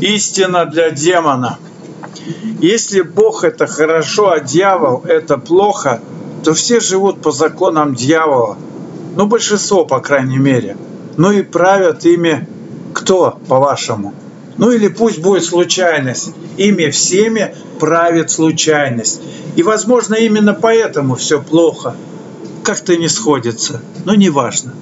Истина для демона. Если Бог это хорошо, а дьявол это плохо, то все живут по законам дьявола. Ну, большинство, по крайней мере. Ну и правят ими кто, по-вашему? Ну или пусть будет случайность. Ими всеми правит случайность. И, возможно, именно поэтому все плохо. Как-то не сходится. Но неважно.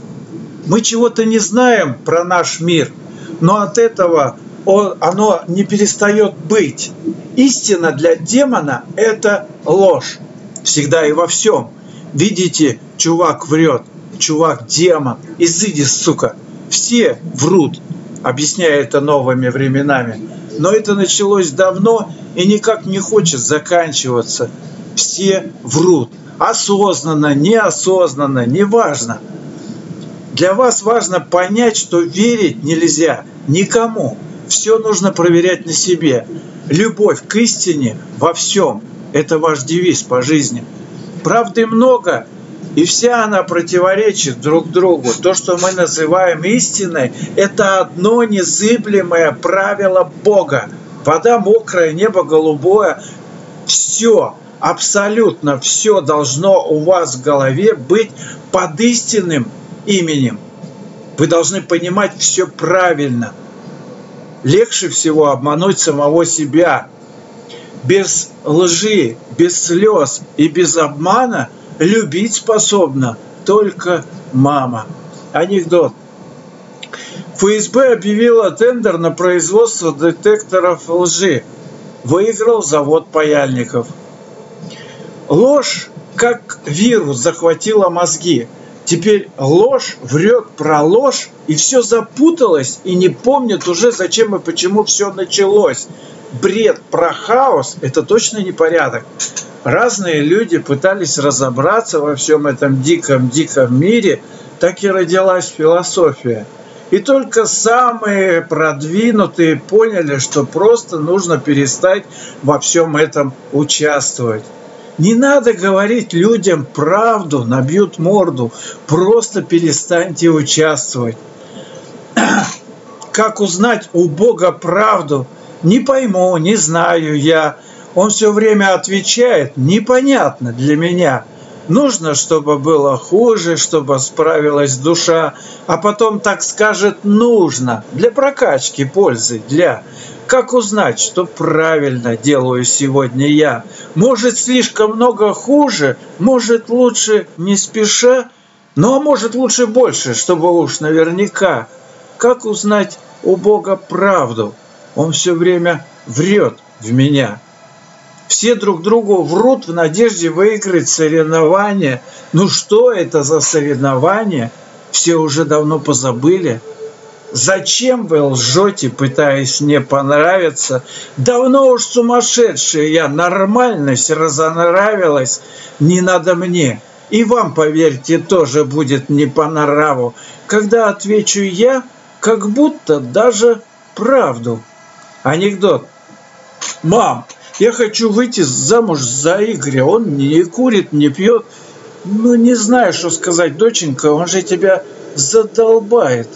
Мы чего-то не знаем про наш мир, но от этого он, оно не перестает быть. Истина для демона – это ложь. Всегда и во всем. Видите, чувак врет, чувак демон, изыди, сука. Все врут, объясняя это новыми временами. Но это началось давно и никак не хочет заканчиваться. Все врут. Осознанно, неосознанно, неважно. Для вас важно понять, что верить нельзя никому. Все нужно проверять на себе. Любовь к истине во всем. Это ваш девиз по жизни. Правды много, и вся она противоречит друг другу. То, что мы называем истиной, это одно незыблемое правило Бога. Вода мокрая, небо голубое. Все, абсолютно все должно у вас в голове быть под истинным именем. Вы должны понимать все правильно. Легче всего обмануть самого себя. Без лжи, без слез и без обмана – любить способна только мама. Анекдот. ФСБ объявила тендер на производство детекторов лжи. Выиграл завод паяльников. Ложь, как вирус, захватила мозги. Теперь ложь врет про ложь, и все запуталось, и не помнит уже, зачем и почему все началось. Бред про хаос – это точно не порядок разные люди пытались разобраться во всем этом диком-диком мире, так и родилась философия. И только самые продвинутые поняли, что просто нужно перестать во всем этом участвовать. Не надо говорить людям правду, набьют морду. Просто перестаньте участвовать. Как узнать у Бога правду? Не пойму, не знаю я он все время отвечает непонятно для меня. Нужно, чтобы было хуже, чтобы справилась душа, а потом так скажет нужно, для прокачки пользы, для... Как узнать, что правильно делаю сегодня я? Может, слишком много хуже, может, лучше не спеша, ну а может, лучше больше, чтобы уж наверняка. Как узнать у Бога правду? Он все время врет в меня. Все друг другу врут в надежде выиграть соревнования. Ну что это за соревнования? Все уже давно позабыли. Зачем вы лжете, пытаясь мне понравиться? Давно уж сумасшедшая я, нормальность разонравилась, не надо мне. И вам, поверьте, тоже будет не по нраву, когда отвечу я, как будто даже правду. Анекдот. Мам, я хочу выйти замуж за Игоря. Он не курит, не пьет. Ну, не знаю, что сказать, доченька, он же тебя задолбает.